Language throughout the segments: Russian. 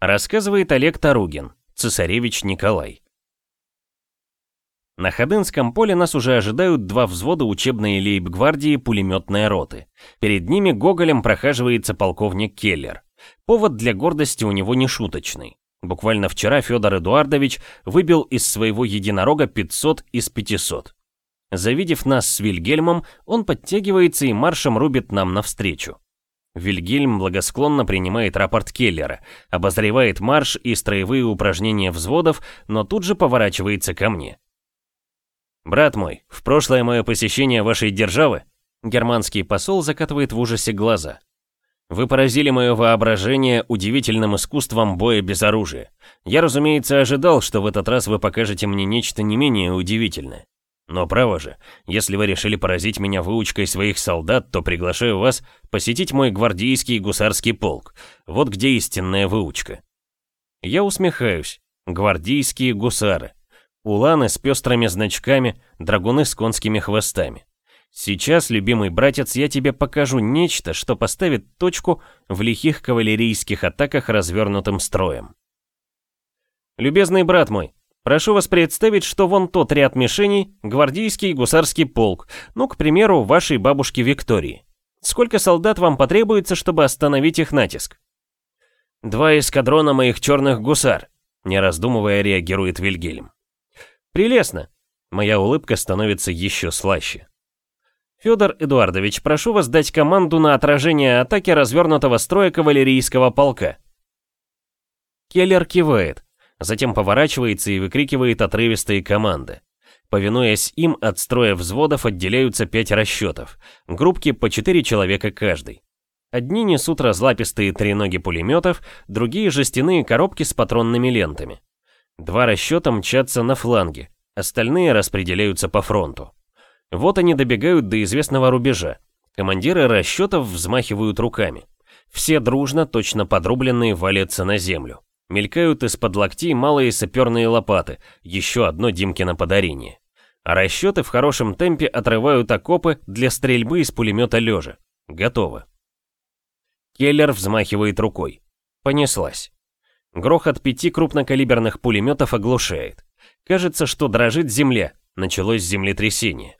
Рассказывает Олег Таругин, цесаревич Николай. На Ходынском поле нас уже ожидают два взвода учебной лейб-гвардии пулеметной роты. Перед ними гоголем прохаживается полковник Келлер. Повод для гордости у него не шуточный. Буквально вчера Федор Эдуардович выбил из своего единорога 500 из 500. Завидев нас с Вильгельмом, он подтягивается и маршем рубит нам навстречу. Вильгельм благосклонно принимает рапорт Келлера, обозревает марш и строевые упражнения взводов, но тут же поворачивается ко мне. «Брат мой, в прошлое мое посещение вашей державы...» Германский посол закатывает в ужасе глаза. «Вы поразили мое воображение удивительным искусством боя без оружия. Я, разумеется, ожидал, что в этот раз вы покажете мне нечто не менее удивительное. Но право же, если вы решили поразить меня выучкой своих солдат, то приглашаю вас посетить мой гвардейский гусарский полк. Вот где истинная выучка». Я усмехаюсь. Гвардейские гусары. Уланы с пестрыми значками, драгуны с конскими хвостами. Сейчас, любимый братец, я тебе покажу нечто, что поставит точку в лихих кавалерийских атаках развернутым строем. Любезный брат мой, прошу вас представить, что вон тот ряд мишеней — гвардейский гусарский полк, ну, к примеру, вашей бабушки Виктории. Сколько солдат вам потребуется, чтобы остановить их натиск? Два эскадрона моих черных гусар, не раздумывая реагирует Вильгельм. Прелестно. Моя улыбка становится еще слаще. Федор Эдуардович, прошу вас дать команду на отражение атаки развернутого строя кавалерийского полка. Келлер кивает, затем поворачивается и выкрикивает отрывистые команды. Повинуясь им, от строя взводов отделяются пять расчетов, группки по четыре человека каждый. Одни несут разлапистые треноги пулеметов, другие жестяные коробки с патронными лентами. Два расчета мчатся на фланге, остальные распределяются по фронту. Вот они добегают до известного рубежа. Командиры расчетов взмахивают руками. Все дружно, точно подрубленные, валятся на землю. Мелькают из-под локтей малые саперные лопаты, еще одно Димкино подарение. А расчеты в хорошем темпе отрывают окопы для стрельбы из пулемета лежа. Готово. Келлер взмахивает рукой. Понеслась. Грохот пяти крупнокалиберных пулеметов оглушает. Кажется, что дрожит земля, началось землетрясение.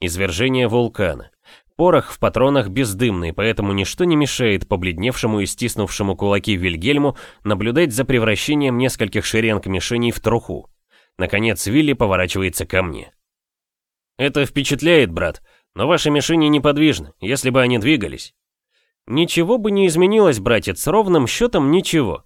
Извержение вулкана. Порох в патронах бездымный, поэтому ничто не мешает побледневшему и стиснувшему кулаки Вильгельму наблюдать за превращением нескольких шеренг мишеней в труху. Наконец Вилли поворачивается ко мне. «Это впечатляет, брат, но ваши мишени неподвижны, если бы они двигались». «Ничего бы не изменилось, братец, ровным счетом ничего.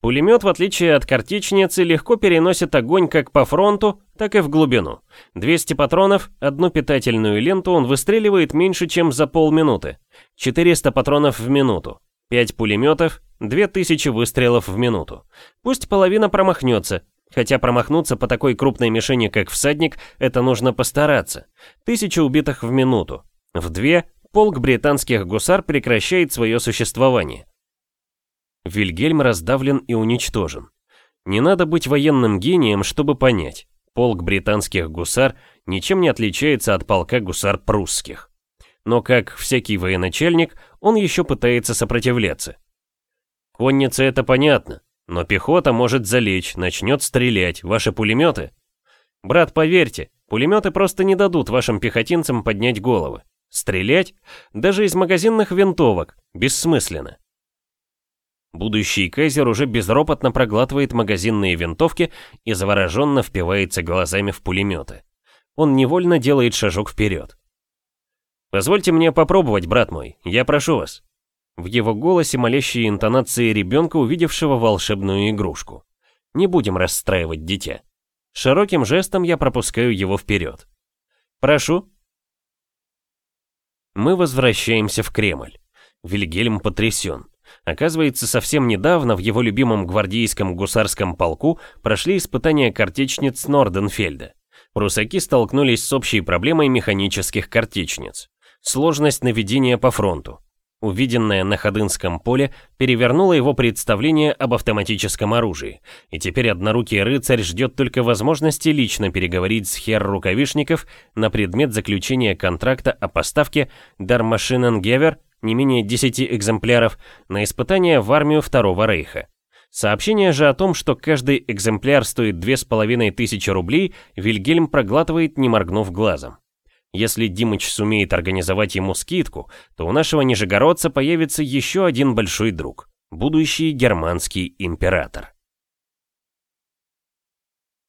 Пулемет, в отличие от картечницы, легко переносит огонь как по фронту, так и в глубину. 200 патронов, одну питательную ленту он выстреливает меньше, чем за полминуты. 400 патронов в минуту. 5 пулеметов, 2000 выстрелов в минуту. Пусть половина промахнется, хотя промахнуться по такой крупной мишени, как всадник, это нужно постараться. Тысяча убитых в минуту. В две полк британских гусар прекращает свое существование. Вильгельм раздавлен и уничтожен. Не надо быть военным гением, чтобы понять. Полк британских гусар ничем не отличается от полка гусар прусских. Но как всякий военачальник, он еще пытается сопротивляться. Конница это понятно, но пехота может залечь, начнет стрелять, ваши пулеметы. Брат, поверьте, пулеметы просто не дадут вашим пехотинцам поднять головы. Стрелять? Даже из магазинных винтовок. Бессмысленно. Будущий кайзер уже безропотно проглатывает магазинные винтовки и завороженно впивается глазами в пулеметы. Он невольно делает шажок вперед. «Позвольте мне попробовать, брат мой, я прошу вас». В его голосе молящие интонации ребенка, увидевшего волшебную игрушку. Не будем расстраивать дитя. Широким жестом я пропускаю его вперед. «Прошу». Мы возвращаемся в Кремль. Вильгельм потрясен. Оказывается, совсем недавно в его любимом гвардейском гусарском полку прошли испытания картечниц Норденфельда. Прусаки столкнулись с общей проблемой механических картечниц. Сложность наведения по фронту. Увиденное на Ходынском поле перевернуло его представление об автоматическом оружии, и теперь однорукий рыцарь ждет только возможности лично переговорить с хер Рукавишников на предмет заключения контракта о поставке Дармашиненгевер не менее 10 экземпляров, на испытания в армию Второго Рейха. Сообщение же о том, что каждый экземпляр стоит 2500 рублей, Вильгельм проглатывает, не моргнув глазом. Если Димыч сумеет организовать ему скидку, то у нашего нижегородца появится еще один большой друг – будущий германский император.